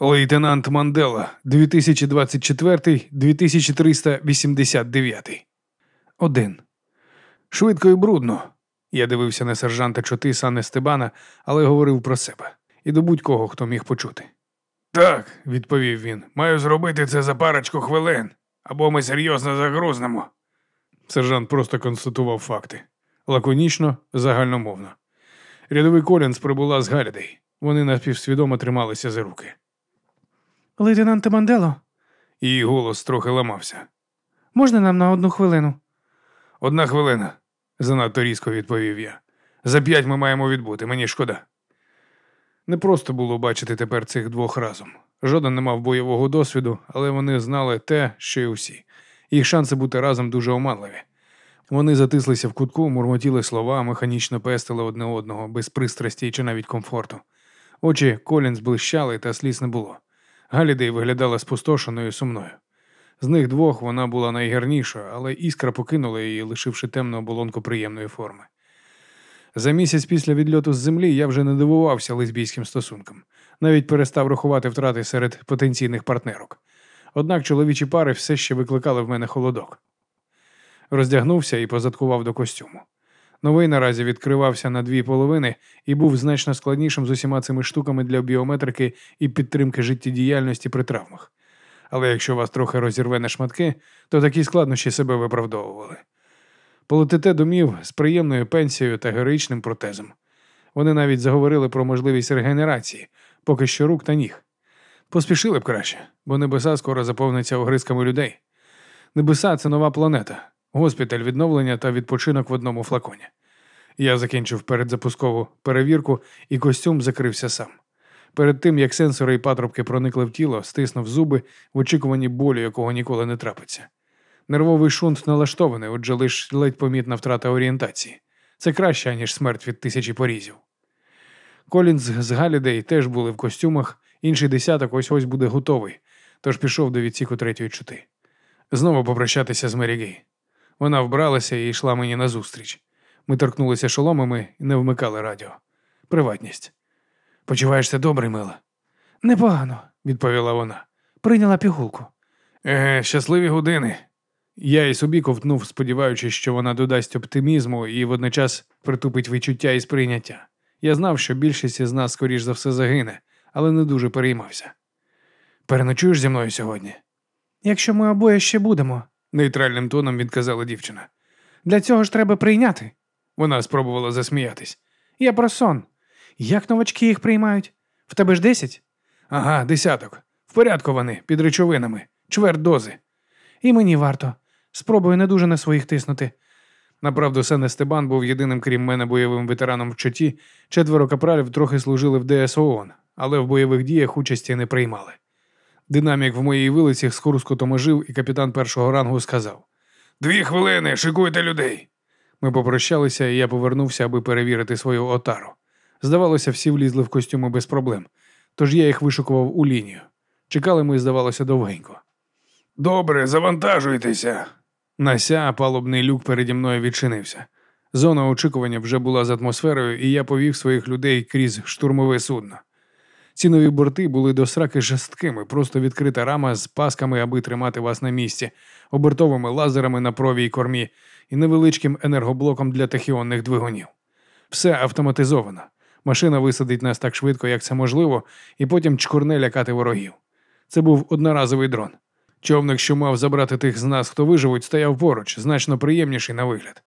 Лейтенант Мандела, 2024-2389. Один. Швидко і брудно. Я дивився на сержанта чоти Сан Естебана, але говорив про себе і до будь-кого, хто міг почути. Так, відповів він, маю зробити це за парочку хвилин, або ми серйозно загрузнемо. Сержант просто констатував факти лаконічно, загальномовно. Рядовий Колінс прибула з Галідей. Вони напівсвідомо трималися за руки. Лейтенанте Мандело, Її голос трохи ламався. можна нам на одну хвилину? Одна хвилина, занадто різко відповів я. За п'ять ми маємо відбути, мені шкода. Не просто було бачити тепер цих двох разом. Жоден не мав бойового досвіду, але вони знали те, що й усі. Їх шанси бути разом дуже оманливі. Вони затислися в кутку, мурмотіли слова, механічно пестили одне одного, без пристрасті чи навіть комфорту. Очі Колінз блищали, та сліз не було. Галідей виглядала спустошеною і сумною. З них двох вона була найгарнішою, але іскра покинула її, лишивши темну оболонку приємної форми. За місяць після відльоту з землі я вже не дивувався лесбійським стосункам, навіть перестав рахувати втрати серед потенційних партнерок. Однак чоловічі пари все ще викликали в мене холодок. Роздягнувся і позадкував до костюму. Новий наразі відкривався на дві половини і був значно складнішим з усіма цими штуками для біометрики і підтримки життєдіяльності при травмах. Але якщо вас трохи розірве на шматки, то такі складнощі себе виправдовували. Полетите домів з приємною пенсією та героїчним протезом. Вони навіть заговорили про можливість регенерації, поки що рук та ніг. Поспішили б краще, бо небеса скоро заповниться огризками людей. Небеса це нова планета, госпіталь відновлення та відпочинок в одному флаконі. Я закінчив передзапускову перевірку, і костюм закрився сам. Перед тим, як сенсори і патрубки проникли в тіло, стиснув зуби в очікуванні болю, якого ніколи не трапиться. Нервовий шунт налаштований, отже, лише ледь помітна втрата орієнтації. Це краще, ніж смерть від тисячі порізів. Колінз з Галідей теж були в костюмах, інший десяток ось ось буде готовий, тож пішов до відсіку третьої чути. Знову попрощатися з Мері Гей. Вона вбралася і йшла мені назустріч. Ми торкнулися шоломами і не вмикали радіо. Приватність. Почуваєшся добре, мила? Непогано, відповіла вона. прийняла пігулку. Еге, щасливі години. Я і собі ковтнув, сподіваючись, що вона додасть оптимізму і водночас притупить відчуття і сприйняття. Я знав, що більшість із нас, скоріш за все, загине, але не дуже переймався. Переночуєш зі мною сьогодні? Якщо ми обоє ще будемо, нейтральним тоном відказала дівчина. для цього ж треба прийняти. Вона спробувала засміятись. Я про сон. Як новачки їх приймають? В тебе ж десять? Ага, десяток. В порядку вони, під речовинами, чверть дози. І мені варто. Спробую не дуже на своїх тиснути. Направду, Сен Естебан був єдиним, крім мене, бойовим ветераном в чоті. Четверо капралів трохи служили в ДСООН, але в бойових діях участі не приймали. Динамік в моїй вилиці з хрускотом ожив, і капітан першого рангу сказав: Дві хвилини, шикуйте людей. Ми попрощалися, і я повернувся, аби перевірити свою отару. Здавалося, всі влізли в костюми без проблем, тож я їх вишукував у лінію. Чекали ми, здавалося, довгенько. Добре, завантажуйтеся. Нася палубний люк переді мною відчинився. Зона очікування вже була з атмосферою, і я повів своїх людей крізь штурмове судно. Ці нові борти були до сраки жорсткими, просто відкрита рама з пасками, аби тримати вас на місці, обертовими лазерами на прові й кормі і невеличким енергоблоком для тахіонних двигунів. Все автоматизовано. Машина висадить нас так швидко, як це можливо, і потім чкурне лякати ворогів. Це був одноразовий дрон. Човник, що мав забрати тих з нас, хто виживуть, стояв поруч, значно приємніший на вигляд.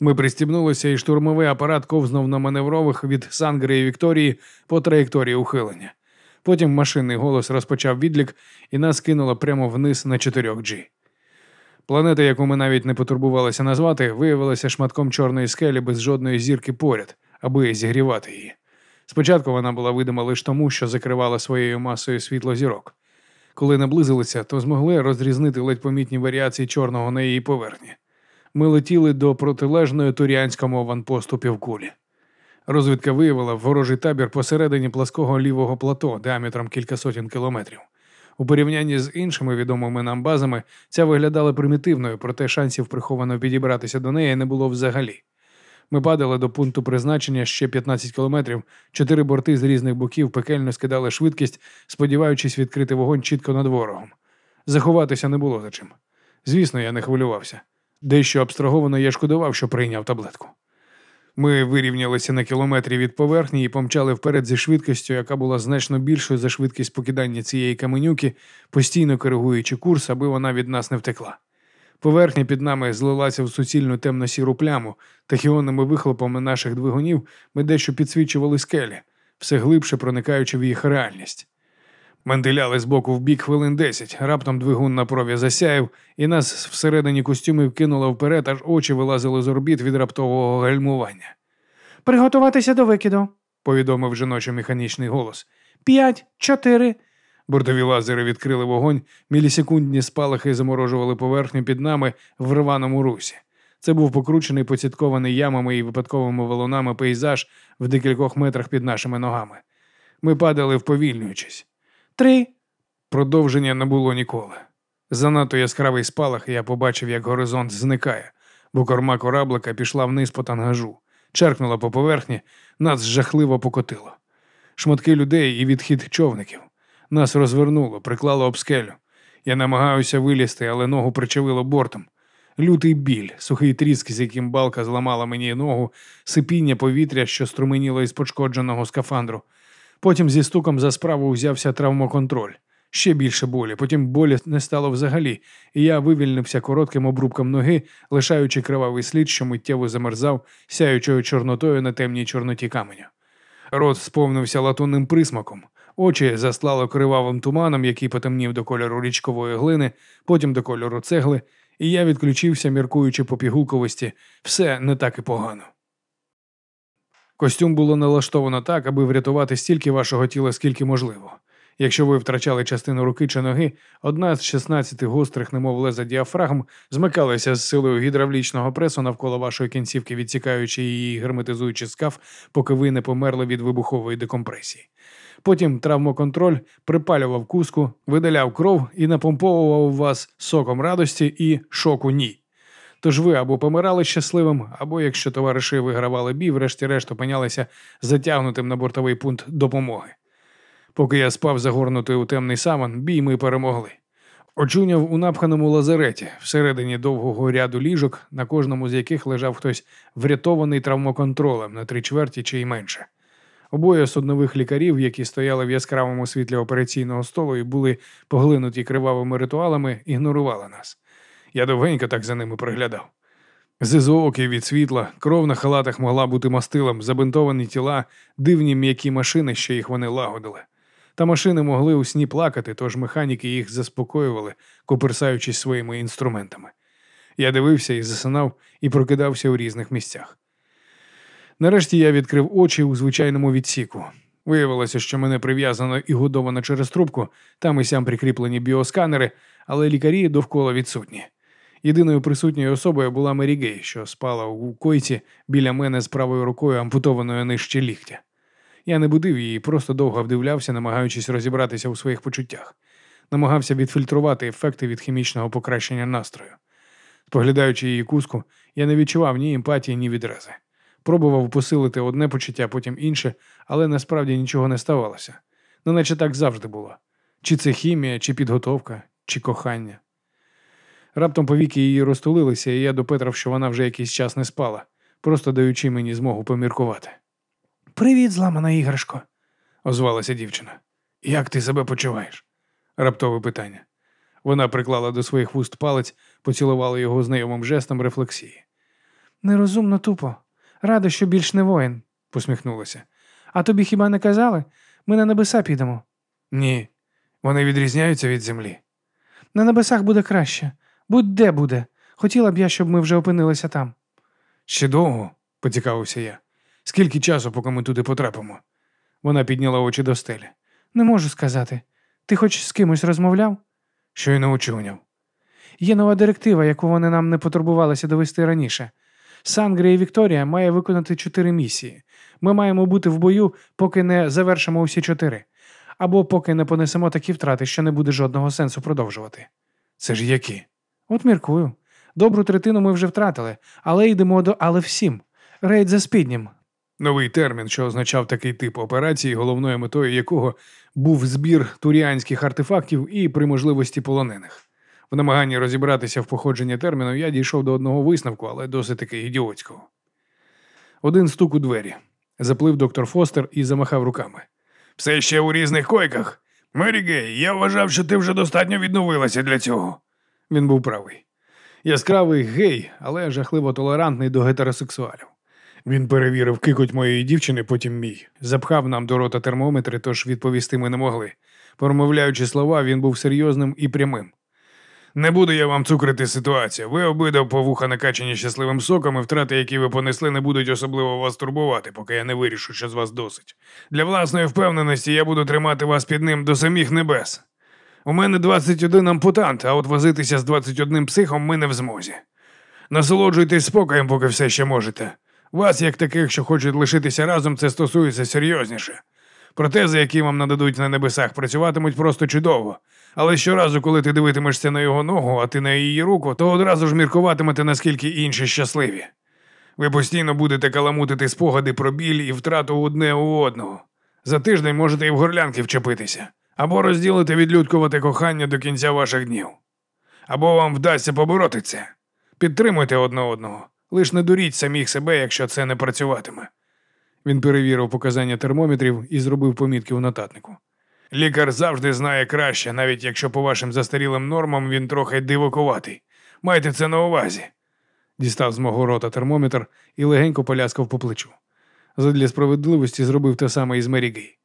Ми пристібнулися, і штурмовий апарат ковзнув на маневрових від Сангри і Вікторії по траєкторії ухилення. Потім машинний голос розпочав відлік і нас кинуло прямо вниз на 4G. Планета, яку ми навіть не потурбувалися назвати, виявилася шматком чорної скелі без жодної зірки поряд, аби зігрівати її. Спочатку вона була видима лише тому, що закривала своєю масою світло зірок. Коли наблизилися, то змогли розрізнити ледь помітні варіації чорного на її поверхні. Ми летіли до протилежної туріанському аванпосту півкулі. Розвідка виявила ворожий табір посередині плаского лівого плато діаметром кілька сотень кілометрів. У порівнянні з іншими відомими нам базами ця виглядала примітивною, проте шансів приховано підібратися до неї не було взагалі. Ми падали до пункту призначення ще 15 кілометрів. Чотири борти з різних боків пекельно скидали швидкість, сподіваючись відкрити вогонь чітко над ворогом. Заховатися не було за чим. Звісно, я не хвилювався. Дещо абстраговано я шкодував, що прийняв таблетку. Ми вирівнялися на кілометрі від поверхні і помчали вперед зі швидкістю, яка була значно більшою за швидкість покидання цієї каменюки, постійно коригуючи курс, аби вона від нас не втекла. Поверхня під нами злилася в суцільну темно-сіру пляму, тахіонними вихлопами наших двигунів ми дещо підсвічували скелі, все глибше проникаючи в їх реальність. Мантиляли з боку в бік хвилин десять, раптом двигун на прові засяяв, і нас всередині костюмів кинуло вперед, аж очі вилазили з орбіт від раптового гальмування. Приготуватися до викиду. Повідомив жіночий механічний голос. П'ять, чотири. Бортові лазери відкрили вогонь, мілісекундні спалахи заморожували поверхню під нами в рваному русі. Це був покручений, поціткований ямами і випадковими валунами пейзаж в декількох метрах під нашими ногами. Ми падали вповільнюючись. Три. Продовження не було ніколи. Занадто яскравий спалах, я побачив, як горизонт зникає, бо корма кораблика пішла вниз по тангажу, черкнула по поверхні, нас жахливо покотило. Шматки людей і відхід човників. Нас розвернуло, приклало об скелю. Я намагаюся вилізти, але ногу причавило бортом. Лютий біль, сухий тріск, з яким балка зламала мені ногу, сипіння повітря, що струменіло із пошкодженого скафандру. Потім зі стуком за справу взявся травмоконтроль. Ще більше болі, потім болі не стало взагалі, і я вивільнився коротким обрубком ноги, лишаючи кривавий слід, що миттєво замерзав, сяючою чорнотою на темній чорноті каменю. Рот сповнився латунним присмаком, очі заслало кривавим туманом, який потемнів до кольору річкової глини, потім до кольору цегли, і я відключився, міркуючи по пігулковості, все не так і погано. Костюм було налаштовано так, аби врятувати стільки вашого тіла, скільки можливо. Якщо ви втрачали частину руки чи ноги, одна з 16 гострих, немов леза діафрагм, змикалася з силою гідравлічного пресу навколо вашої кінцівки, відсікаючи її герметизуючи скаф, поки ви не померли від вибухової декомпресії. Потім травмоконтроль припалював куску, видаляв кров і напомповував вас соком радості і шоку ні. Тож ви або помирали щасливим, або, якщо товариші вигравали бій, врешті-решт опинялися затягнутим на бортовий пункт допомоги. Поки я спав загорнутий у темний саван, бій ми перемогли. Очуняв у напханому лазареті, всередині довгого ряду ліжок, на кожному з яких лежав хтось врятований травмоконтролем на три чверті чи й менше. Обоє суднових лікарів, які стояли в яскравому світлі операційного столу і були поглинуті кривавими ритуалами, ігнорували нас. Я довгенько так за ними приглядав. Зизоокі від світла, кров на халатах могла бути мастилом, забинтовані тіла, дивні м'які машини, що їх вони лагодили. Та машини могли у сні плакати, тож механіки їх заспокоювали, коперсаючись своїми інструментами. Я дивився і засинав, і прокидався у різних місцях. Нарешті я відкрив очі у звичайному відсіку. Виявилося, що мене прив'язано і годовано через трубку, там і сям прикріплені біосканери, але лікарі довкола відсутні. Єдиною присутньою особою була Мері Гей, що спала у койці біля мене з правою рукою ампутованою нижче ліктя. Я не будив її, просто довго вдивлявся, намагаючись розібратися у своїх почуттях, намагався відфільтрувати ефекти від хімічного покращення настрою. Споглядаючи її куску, я не відчував ні емпатії, ні відрази. Пробував посилити одне почуття, потім інше, але насправді нічого не ставалося. Ну, наче так завжди було. Чи це хімія, чи підготовка, чи кохання. Раптом повіки її розтулилися, і я допетрав, що вона вже якийсь час не спала, просто даючи мені змогу поміркувати. Привіт, зламана іграшко. озвалася дівчина. Як ти себе почуваєш? Раптове питання. Вона приклала до своїх вуст палець, поцілувала його знайомим жестом рефлексії. Нерозумно тупо. Рада, що більш не воїн, посміхнулася. А тобі хіба не казали? Ми на небеса підемо. Ні, вони відрізняються від землі. На небесах буде краще. Будь-де буде. Хотіла б я, щоб ми вже опинилися там. Ще довго, поцікавився я. Скільки часу, поки ми туди потрапимо? Вона підняла очі до стелі. Не можу сказати. Ти хоч з кимось розмовляв? Щойно очуняв. Є нова директива, яку вони нам не потурбувалися довести раніше. Сангрія і Вікторія має виконати чотири місії. Ми маємо бути в бою, поки не завершимо усі чотири, або поки не понесемо такі втрати, що не буде жодного сенсу продовжувати. Це ж які? От міркую. Добру третину ми вже втратили, але йдемо до але всім. Рейд за спіднім. Новий термін, що означав такий тип операції, головною метою якого був збір туріанських артефактів і при можливості полонених. В намаганні розібратися в походженні терміну я дійшов до одного висновку, але досить таки ідіотського. Один стук у двері. Заплив доктор Фостер і замахав руками. Все ще у різних койках. Мері Гей, я вважав, що ти вже достатньо відновилася для цього. Він був правий. Яскравий гей, але жахливо толерантний до гетеросексуалів. Він перевірив кикоть моєї дівчини, потім мій. Запхав нам до рота термометри, тож відповісти ми не могли. Промовляючи слова, він був серйозним і прямим. Не буду я вам цукрити ситуацію. Ви обидва по вуха щасливим соком, і втрати, які ви понесли, не будуть особливо вас турбувати, поки я не вирішу, що з вас досить. Для власної впевненості я буду тримати вас під ним до самих небес. У мене 21 ампутант, а от возитися з 21 психом ми не в змозі. Насолоджуйтесь спокоєм, поки все ще можете. Вас, як таких, що хочуть лишитися разом, це стосується серйозніше. Протези, які вам нададуть на небесах, працюватимуть просто чудово. Але щоразу, коли ти дивитимешся на його ногу, а ти на її руку, то одразу ж міркуватимете, наскільки інші щасливі. Ви постійно будете каламутити спогади про біль і втрату одне у одного. За тиждень можете і в горлянки вчепитися, або розділити відлюдкувати кохання до кінця ваших днів. Або вам вдасться побороти це. Підтримуйте одне одного. Лиш не дуріть самих себе, якщо це не працюватиме. Він перевірив показання термометрів і зробив помітки у нотатнику. Лікар завжди знає краще, навіть якщо по вашим застарілим нормам він трохи дивокуватий. Майте це на увазі. Дістав з мого рота термометр і легенько поляскав по плечу. Задля справедливості зробив те саме із Мері Гей.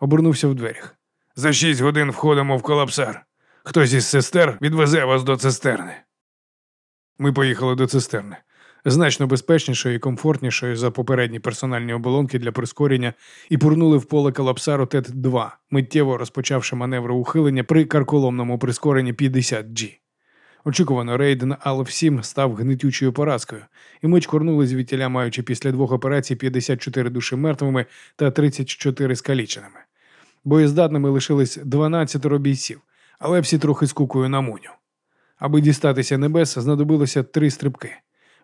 Обернувся в дверях. За шість годин входимо в колапсар. Хтось із сестер відвезе вас до цистерни. Ми поїхали до цистерни. Значно безпечнішою і комфортнішою за попередні персональні оболонки для прискорення і пурнули в поле колапсару ТЕТ-2, миттєво розпочавши маневр ухилення при карколомному прискоренні 50G. Очікувано, рейд на Алф-7 став гнитючою поразкою, і ми чкорнули звідтіля, маючи після двох операцій 54 душі мертвими та 34 скаліченими. Боєздатними лишились 12 бійців, але всі трохи скукою на муню. Аби дістатися небес, знадобилося три стрибки.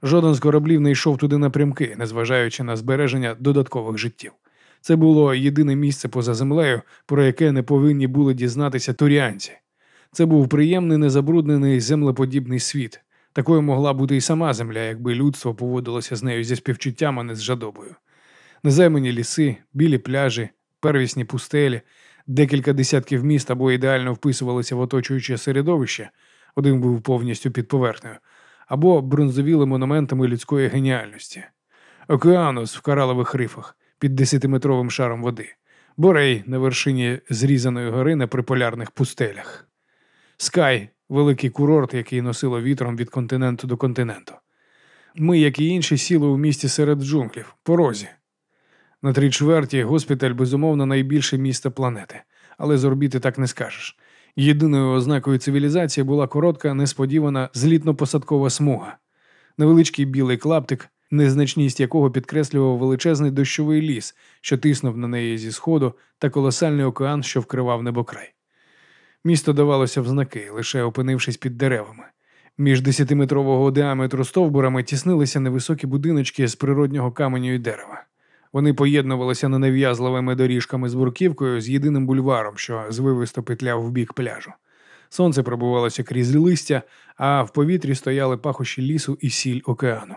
Жоден з кораблів не йшов туди напрямки, незважаючи на збереження додаткових життів. Це було єдине місце поза землею, про яке не повинні були дізнатися туріанці. Це був приємний незабруднений землеподібний світ. Такою могла бути і сама земля, якби людство поводилося з нею зі співчуттям, а не з жадобою. Незаймані ліси, білі пляжі, первісні пустелі, декілька десятків міст або ідеально вписувалися в оточуюче середовище, один був повністю під поверхнею, або бронзовіли монументами людської геніальності. Океанус в коралових рифах під десятиметровим шаром води, Борей на вершині зрізаної гори на приполярних пустелях. Скай великий курорт, який носило вітром від континенту до континенту. Ми, як і інші, сіли у місті серед джунглів, по розі. На три чверті госпіталь, безумовно, найбільше місто планети, але з орбіти так не скажеш. Єдиною ознакою цивілізації була коротка, несподівана злітно-посадкова смуга, невеличкий білий клаптик, незначність якого підкреслював величезний дощовий ліс, що тиснув на неї зі сходу, та колосальний океан, що вкривав небокрай. Місто давалося в знаки, лише опинившись під деревами. Між десятиметрового діаметру стовбурами тіснилися невисокі будиночки з природнього каменю і дерева. Вони поєднувалися ненав'язливими доріжками з бурківкою з єдиним бульваром, що звивисто петляв в бік пляжу. Сонце пробувалося крізь листя, а в повітрі стояли пахощі лісу і сіль океану.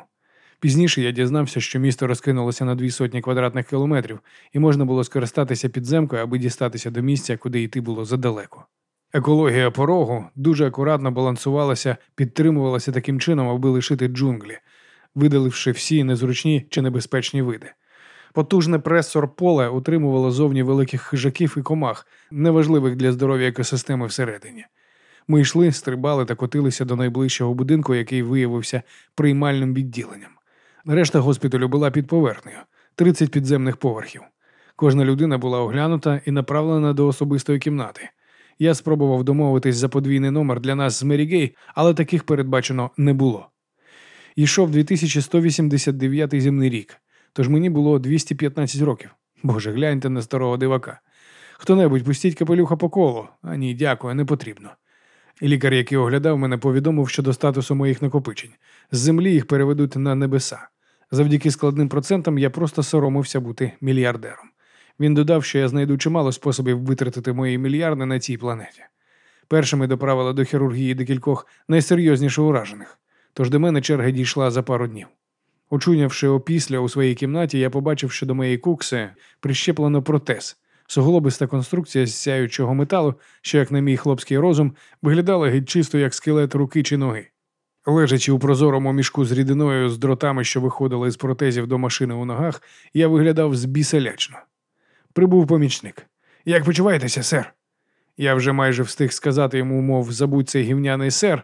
Пізніше я дізнався, що місто розкинулося на дві сотні квадратних кілометрів, і можна було скористатися підземкою, аби дістатися до місця, куди йти було задалеко. Екологія порогу дуже акуратно балансувалася, підтримувалася таким чином, аби лишити джунглі, видаливши всі незручні чи небезпечні види. Потужне пресор поле утримувало зовні великих хижаків і комах, неважливих для здоров'я екосистеми всередині. Ми йшли, стрибали та котилися до найближчого будинку, який виявився приймальним відділенням. Решта госпіталю була під поверхнею 30 підземних поверхів. Кожна людина була оглянута і направлена до особистої кімнати. Я спробував домовитись за подвійний номер для нас з Мерігей, але таких передбачено не було. Йшов 2189 земний рік, тож мені було 215 років. Боже, гляньте на старого дивака. Хто-небудь пустіть капелюха по колу. А ні, дякую, не потрібно. Лікар, який оглядав мене, повідомив щодо статусу моїх накопичень. З землі їх переведуть на небеса. Завдяки складним процентам я просто соромився бути мільярдером. Він додав, що я знайду чимало способів витратити мої мільярди на цій планеті. Першими доправили до хірургії декількох найсерйозніше уражених, тож до мене черга дійшла за пару днів. Очунявши опісля у своїй кімнаті, я побачив, що до моєї кукси прищеплено протез, суглобиста конструкція з сяючого металу, що, як на мій хлопський розум, виглядала геть чисто як скелет руки чи ноги. Лежачи у прозорому мішку з рідиною з дротами, що виходили з протезів до машини у ногах, я виглядав збіселячно. Прибув помічник. Як почуваєтеся, сер? Я вже майже встиг сказати йому, мов, забудь цей гівняний сер.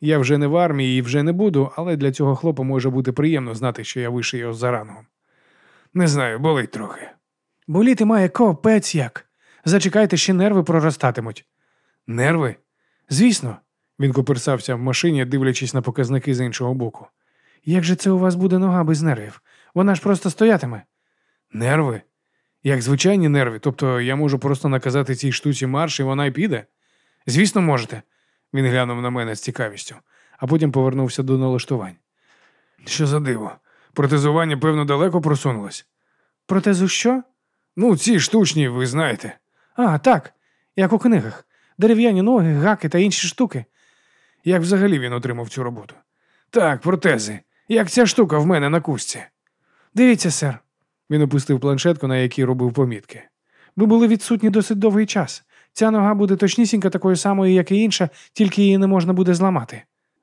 Я вже не в армії і вже не буду, але для цього хлопа може бути приємно знати, що я вище його за рангом. Не знаю, болить трохи. Боліти має копець як. Зачекайте, ще нерви проростатимуть. Нерви? Звісно. Він коперсався в машині, дивлячись на показники з іншого боку. Як же це у вас буде нога без нервів? Вона ж просто стоятиме. Нерви? Як звичайні нерви, тобто я можу просто наказати цій штуці марш і вона й піде? Звісно, можете. Він глянув на мене з цікавістю, а потім повернувся до налаштувань. Що за диво? Протезування, певно, далеко просунулось. Протезу що? Ну, ці штучні, ви знаєте. А, так, як у книгах. Дерев'яні ноги, гаки та інші штуки. Як взагалі він отримав цю роботу? Так, протези. Як ця штука в мене на кустці. Дивіться, сер. Він опустив планшетку, на якій робив помітки. Ви були відсутні досить довгий час. Ця нога буде точнісінька такою самою, як і інша, тільки її не можна буде зламати.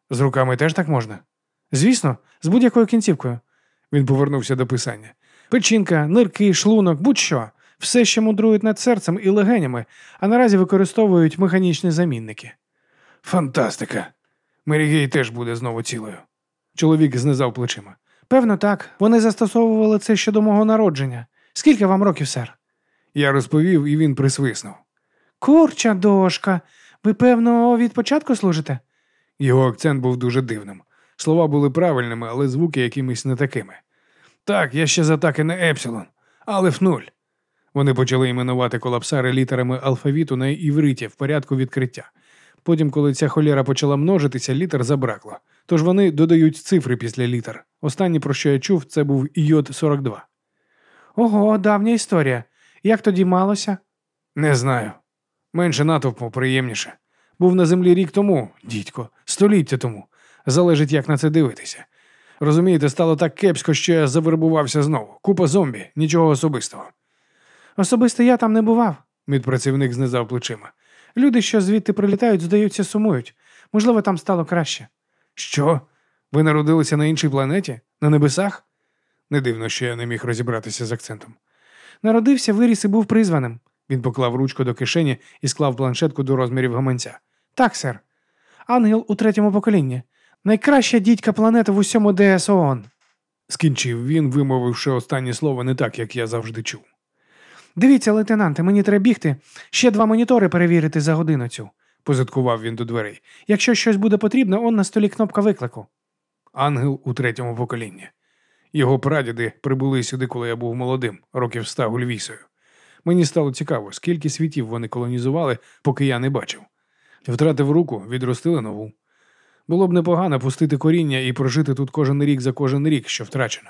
З руками теж так можна? Звісно, з будь-якою кінцівкою. Він повернувся до писання. Печінка, нирки, шлунок, будь-що. Все ще мудрують над серцем і легенями, а наразі використовують механічні замінники. Фантастика. Мерігей теж буде знову цілою. Чоловік знизав плечима. Певно, так. Вони застосовували це ще до мого народження. Скільки вам років, сер? Я розповів, і він присвиснув. Курча дошка. Ви, певно, від початку служите? Його акцент був дуже дивним. Слова були правильними, але звуки якимись не такими. Так, я ще з атаки на Епсилон, але нуль. Вони почали іменувати колапсари літерами алфавіту на івриті в порядку відкриття. Потім, коли ця холєра почала множитися, літер забракло. Тож вони додають цифри після літер. Останнє, про що я чув, це був йод 42. Ого, давня історія. Як тоді малося? Не знаю. Менше натовпу приємніше. Був на землі рік тому, дідько, століття тому. Залежить, як на це дивитися. Розумієте, стало так кепсько, що я завербувався знову. Купа зомбі, нічого особистого. Особисто я там не бував, медпрацівник знизав плечима. Люди, що звідти прилітають, здаються, сумують. Можливо, там стало краще. Що? Ви народилися на іншій планеті? На небесах? Не дивно, що я не міг розібратися з акцентом. Народився, виріс і був призваним. Він поклав ручку до кишені і склав планшетку до розмірів гаманця. Так, сер. Ангел у третьому поколінні. Найкраща дідька планети в усьому ДС ООН. Скінчив він, вимовивши останнє слово не так, як я завжди чув. Дивіться, лейтенанте, мені треба бігти. Ще два монітори перевірити за годину цю, позиткував він до дверей. Якщо щось буде потрібно, он на столі кнопка виклику. Ангел у третьому поколінні. Його прадіди прибули сюди, коли я був молодим, років ста гульвісою. Мені стало цікаво, скільки світів вони колонізували, поки я не бачив. Втратив руку, відростили нову. Було б непогано пустити коріння і прожити тут кожен рік за кожен рік, що втрачено.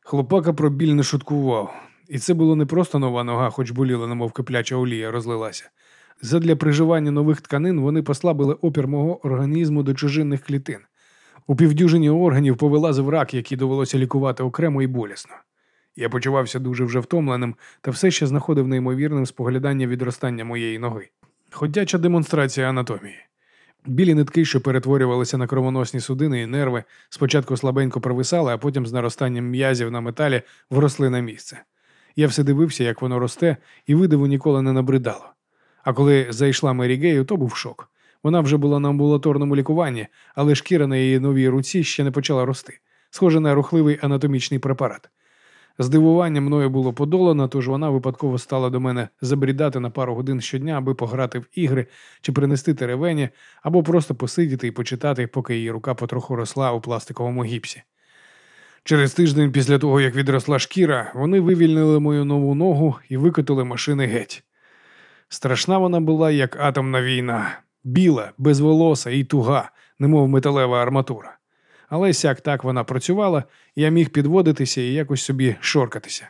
Хлопака про біль не шуткував, і це було не просто нова нога, хоч боліла, немов кипляча олія, розлилася. Задля приживання нових тканин вони послабили опір мого організму до чужинних клітин. У півдюжині органів повилазив рак, який довелося лікувати окремо і болісно. Я почувався дуже вже втомленим та все ще знаходив неймовірним споглядання відростання моєї ноги. Ходяча демонстрація анатомії. Білі нитки, що перетворювалися на кровоносні судини і нерви, спочатку слабенько провисали, а потім з наростанням м'язів на металі вросли на місце. Я все дивився, як воно росте, і видиву ніколи не набридало. А коли зайшла Мері Гею, то був шок. Вона вже була на амбулаторному лікуванні, але шкіра на її новій руці ще не почала рости, схоже на рухливий анатомічний препарат. Здивування мною було подолано, тож вона випадково стала до мене забрідати на пару годин щодня, аби пограти в ігри чи принести теревені, або просто посидіти і почитати, поки її рука потроху росла у пластиковому гіпсі. Через тиждень після того, як відросла шкіра, вони вивільнили мою нову ногу і викотили машини геть. Страшна вона була, як атомна війна, біла, безволоса і туга, немов металева арматура. Але сяк так вона працювала, я міг підводитися і якось собі шоркатися.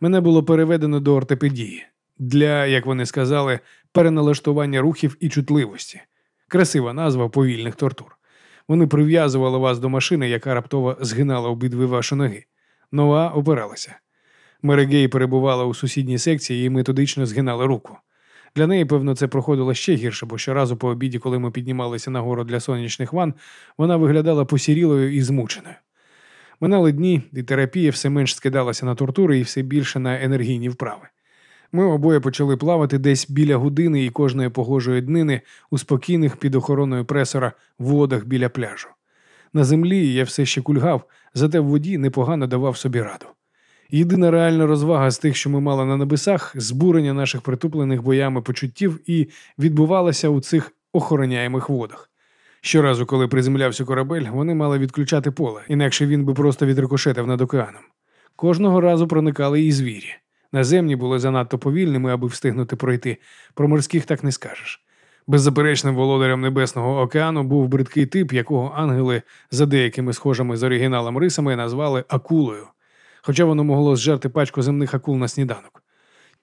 Мене було переведено до ортопедії для, як вони сказали, переналаштування рухів і чутливості. Красива назва повільних тортур. Вони прив'язували вас до машини, яка раптово згинала обидві ваші ноги. Нова опиралася. Мерегей перебувала у сусідній секції і методично згинала руку. Для неї, певно, це проходило ще гірше, бо щоразу по обіді, коли ми піднімалися нагору для сонячних ван, вона виглядала посірілою і змученою. Минали дні, і терапія все менш скидалася на тортури і все більше на енергійні вправи. Ми обоє почали плавати десь біля години і кожної погожої днини у спокійних під охороною пресора водах біля пляжу. На землі я все ще кульгав, зате в воді непогано давав собі раду. Єдина реальна розвага з тих, що ми мали на небесах, збурення наших притуплених боями почуттів і відбувалося у цих охороняємих водах. Щоразу, коли приземлявся корабель, вони мали відключати поле, інакше він би просто відрикошетив над океаном. Кожного разу проникали і звірі. Наземні були занадто повільними, аби встигнути пройти. Про морських так не скажеш. Беззаперечним володарем Небесного океану був бридкий тип, якого ангели за деякими схожими з оригіналом рисами назвали акулою, хоча воно могло зжерти пачку земних акул на сніданок.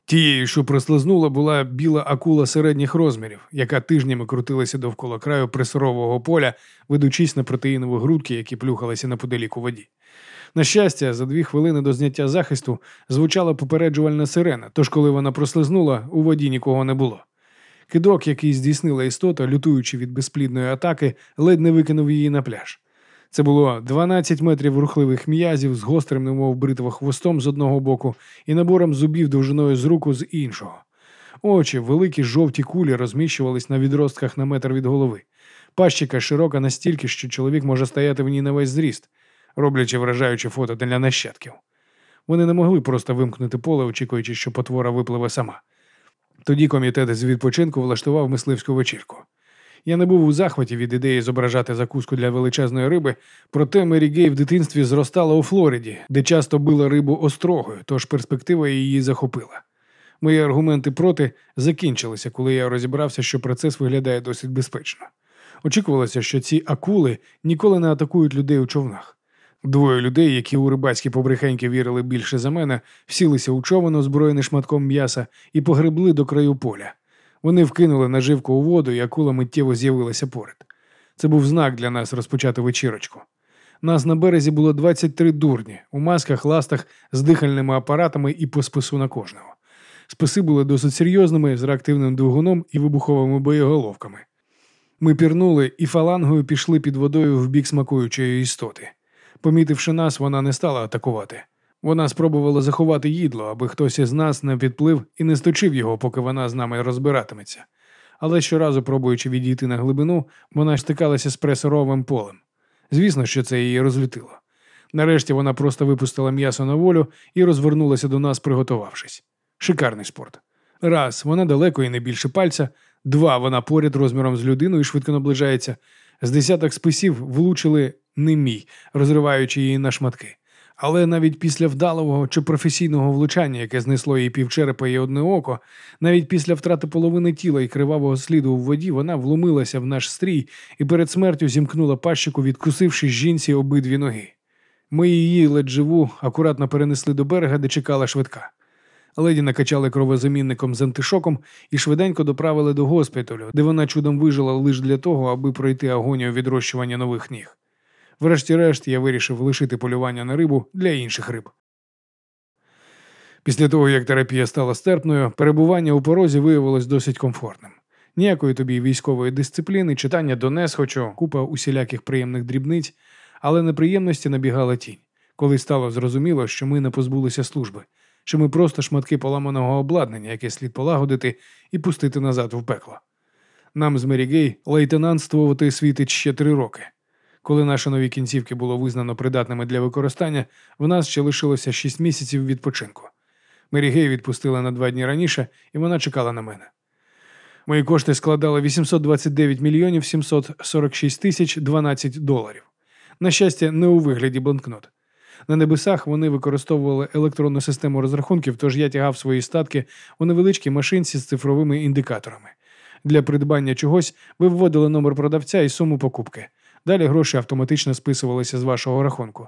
Тією, що прослизнула, була біла акула середніх розмірів, яка тижнями крутилася довкола краю пресорового поля, ведучись на протеїнові грудки, які плюхалися неподалік у воді. На щастя, за дві хвилини до зняття захисту звучала попереджувальна сирена, тож коли вона прослизнула, у воді нікого не було. Кидок, який здійснила істота, лютуючи від безплідної атаки, ледь не викинув її на пляж. Це було 12 метрів рухливих м'язів з гострим, немов бритва хвостом з одного боку і набором зубів довжиною з руку з іншого. Очі, великі жовті кулі розміщувались на відростках на метр від голови. Пащика широка настільки, що чоловік може стояти в ній на весь зріст, роблячи вражаючі фото для нащадків. Вони не могли просто вимкнути поле, очікуючи, що потвора випливе сама. Тоді комітет з відпочинку влаштував мисливську вечірку. Я не був у захваті від ідеї зображати закуску для величезної риби, проте Мері Гей в дитинстві зростала у Флориді, де часто била рибу острогою, тож перспектива її захопила. Мої аргументи проти закінчилися, коли я розібрався, що процес виглядає досить безпечно. Очікувалося, що ці акули ніколи не атакують людей у човнах. Двоє людей, які у рибацькі побрехеньки вірили більше за мене, всілися у човен, озброєне шматком м'яса, і погребли до краю поля. Вони вкинули наживку у воду, і акула миттєво з'явилася поряд. Це був знак для нас розпочати вечірочку. Нас на березі було 23 дурні, у масках, ластах, з дихальними апаратами і по спису на кожного. Списи були досить серйозними, з реактивним двигуном і вибуховими боєголовками. Ми пірнули і фалангою пішли під водою в бік смакуючої істоти. Помітивши нас, вона не стала атакувати. Вона спробувала заховати їдло, аби хтось із нас не підплив і не сточив його, поки вона з нами розбиратиметься. Але щоразу, пробуючи відійти на глибину, вона стикалася з пресоровим полем. Звісно, що це її розлютило. Нарешті вона просто випустила м'ясо на волю і розвернулася до нас, приготувавшись. Шикарний спорт. Раз, вона далеко і не більше пальця. Два, вона поряд розміром з людиною швидко наближається. З десяток списів влучили не мій, розриваючи її на шматки. Але навіть після вдалого чи професійного влучання, яке знесло її півчерепа і одне око, навіть після втрати половини тіла і кривавого сліду в воді, вона вломилася в наш стрій і перед смертю зімкнула пащику, відкусивши жінці обидві ноги. Ми її ледь живу акуратно перенесли до берега, де чекала швидка. Леді накачали кровозамінником з антишоком і швиденько доправили до госпіталю, де вона чудом вижила лише для того, аби пройти агонію відрощування нових ніг. Врешті-решт я вирішив лишити полювання на рибу для інших риб. Після того, як терапія стала стерпною, перебування у порозі виявилось досить комфортним. Ніякої тобі військової дисципліни, читання донес, хоча купа усіляких приємних дрібниць, але неприємності набігала тінь, коли стало зрозуміло, що ми не позбулися служби, що ми просто шматки поламаного обладнання, яке слід полагодити і пустити назад в пекло. Нам з Мерігей лейтенантствувати світить ще три роки. Коли наші нові кінцівки було визнано придатними для використання, в нас ще лишилося 6 місяців відпочинку. Мері Гей відпустила на два дні раніше, і вона чекала на мене. Мої кошти складали 829 мільйонів 746 тисяч 12 доларів. На щастя, не у вигляді банкнот. На небесах вони використовували електронну систему розрахунків, тож я тягав свої статки у невеличкій машинці з цифровими індикаторами. Для придбання чогось ви вводили номер продавця і суму покупки. Далі гроші автоматично списувалися з вашого рахунку.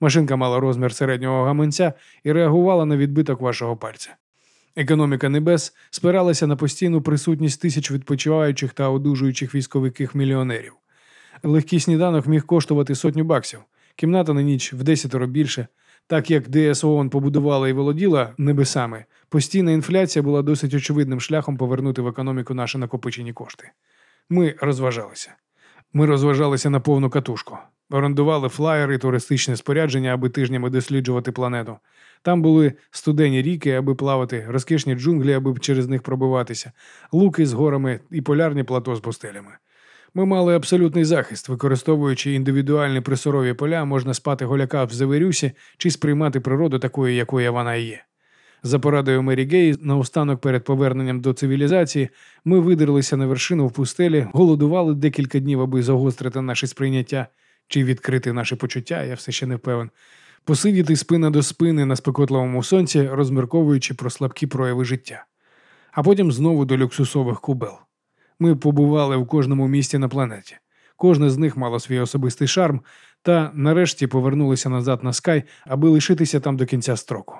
Машинка мала розмір середнього гаманця і реагувала на відбиток вашого пальця. Економіка небес спиралася на постійну присутність тисяч відпочиваючих та одужуючих військовиків мільйонерів. Легкий сніданок міг коштувати сотню баксів, кімната на ніч в десятеро більше. Так як ДСОН побудувала і володіла небесами, постійна інфляція була досить очевидним шляхом повернути в економіку наші накопичені кошти. Ми розважалися. Ми розважалися на повну катушку. Орендували флаєри, туристичне спорядження, аби тижнями досліджувати планету. Там були студені ріки, аби плавати, розкішні джунглі, аби через них пробиватися, луки з горами і полярні плато з пустелями. Ми мали абсолютний захист, використовуючи індивідуальні присорові поля, можна спати голяка в Заверюсі чи сприймати природу такою, якою вона є. За порадою Мері Гей, наостанок перед поверненням до цивілізації, ми видерлися на вершину в пустелі, голодували декілька днів, аби загострити наше сприйняття чи відкрити наші почуття, я все ще не певен. Посидіти спина до спини на спекотливому сонці, розмірковуючи про слабкі прояви життя. А потім знову до люксусових кубел. Ми побували в кожному місті на планеті. Кожне з них мало свій особистий шарм, та нарешті повернулися назад на Скай, аби лишитися там до кінця строку.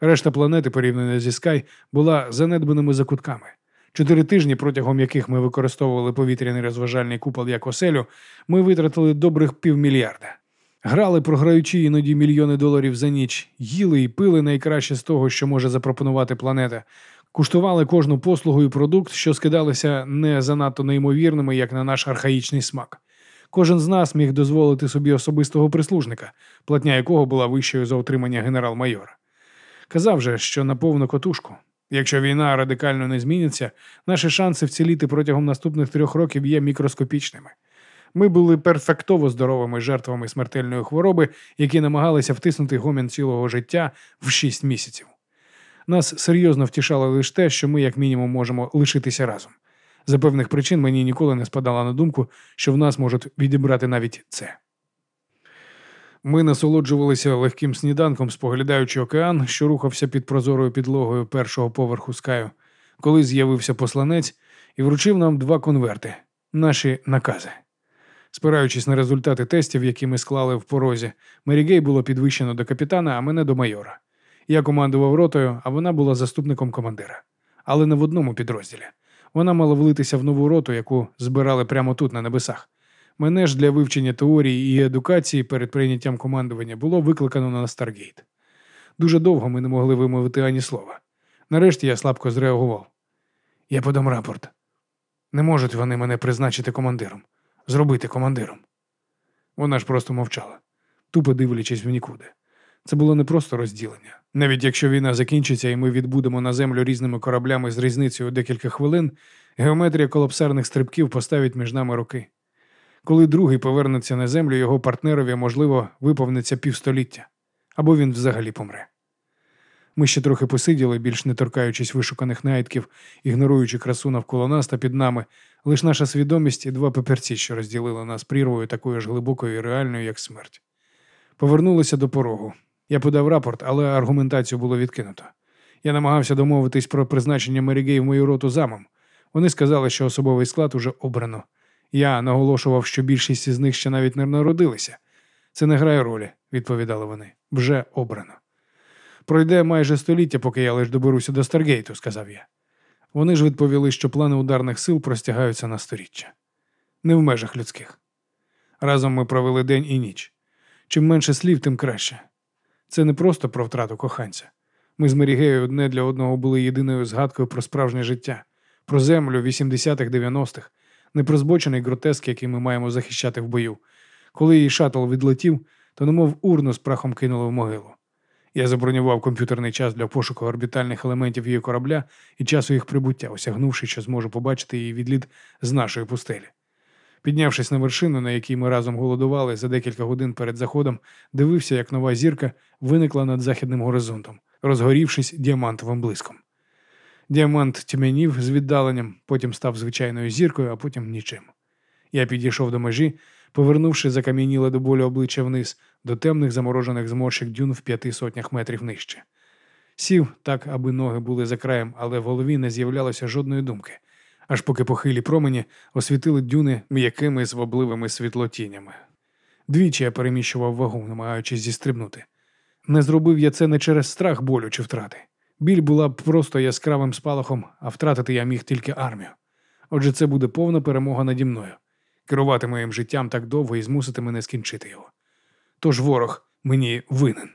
Решта планети, порівняно зі Скай, була занедбаними закутками. Чотири тижні, протягом яких ми використовували повітряний розважальний купол як оселю, ми витратили добрих півмільярда. Грали, програючи іноді мільйони доларів за ніч, їли і пили найкраще з того, що може запропонувати планета, куштували кожну послугу і продукт, що скидалися не занадто неймовірними, як на наш архаїчний смак. Кожен з нас міг дозволити собі особистого прислужника, платня якого була вищою за отримання генерал-майора. Казав же, що на повну котушку. Якщо війна радикально не зміниться, наші шанси вціліти протягом наступних трьох років є мікроскопічними. Ми були перфектово здоровими жертвами смертельної хвороби, які намагалися втиснути гомін цілого життя в шість місяців. Нас серйозно втішало лише те, що ми, як мінімум, можемо лишитися разом. За певних причин мені ніколи не спадало на думку, що в нас можуть відібрати навіть це. Ми насолоджувалися легким сніданком, споглядаючи океан, що рухався під прозорою підлогою першого поверху скаю, коли з'явився посланець і вручив нам два конверти наші накази. Спираючись на результати тестів, які ми склали в порозі, Мерігей було підвищено до капітана, а мене до майора. Я командував ротою, а вона була заступником командира. Але не в одному підрозділі. Вона мала влитися в нову роту, яку збирали прямо тут, на небесах. Мене ж для вивчення теорії і едукації перед прийняттям командування було викликано на Старгейт. Дуже довго ми не могли вимовити ані слова. Нарешті я слабко зреагував. Я подам рапорт. Не можуть вони мене призначити командиром, зробити командиром. Вона ж просто мовчала, тупо дивлячись в нікуди. Це було не просто розділення. Навіть якщо війна закінчиться і ми відбудемо на землю різними кораблями з різницею декілька хвилин, геометрія колапсарних стрибків поставить між нами роки. Коли другий повернеться на землю, його партнерові, можливо, виповниться півстоліття, або він взагалі помре. Ми ще трохи посиділи, більш не торкаючись вишуканих найтків, ігноруючи красу навколо нас та під нами, лише наша свідомість і два папірці, що розділили нас прірвою такою ж глибокою і реальною, як смерть. Повернулися до порогу. Я подав рапорт, але аргументацію було відкинуто. Я намагався домовитись про призначення Мерігей в мою роту замом. Вони сказали, що особовий склад уже обрано. Я наголошував, що більшість із них ще навіть не народилися. Це не грає ролі, відповідали вони. Вже обрано. Пройде майже століття, поки я лиш доберуся до Старгейту, сказав я. Вони ж відповіли, що плани ударних сил простягаються на сторіччя. Не в межах людських. Разом ми провели день і ніч. Чим менше слів, тим краще. Це не просто про втрату коханця. Ми з Мерігею одне для одного були єдиною згадкою про справжнє життя, про землю 80-х, 90-х, не про збочений гротеск, який ми маємо захищати в бою. Коли її шатл відлетів, то немов урну з прахом кинули в могилу. Я забронював комп'ютерний час для пошуку орбітальних елементів її корабля і часу їх прибуття, осягнувши, що зможу побачити її відліт з нашої пустелі. Піднявшись на вершину, на якій ми разом голодували за декілька годин перед заходом, дивився, як нова зірка виникла над західним горизонтом, розгорівшись діамантовим блиском. Діамант тьмянів з віддаленням, потім став звичайною зіркою, а потім нічим. Я підійшов до межі, повернувши закам'яніле до болю обличчя вниз, до темних заморожених зморщик дюн в п'яти сотнях метрів нижче. Сів так, аби ноги були за краєм, але в голові не з'являлося жодної думки. аж поки похилі промені освітили дюни м'якими звабливими світлотінями. Двічі я переміщував вагу, намагаючись зістрибнути. Не зробив я це не через страх болю чи втрати. Біль була б просто яскравим спалахом, а втратити я міг тільки армію. Отже, це буде повна перемога наді мною. Керувати моїм життям так довго і змусити мене скінчити його. Тож ворог мені винен.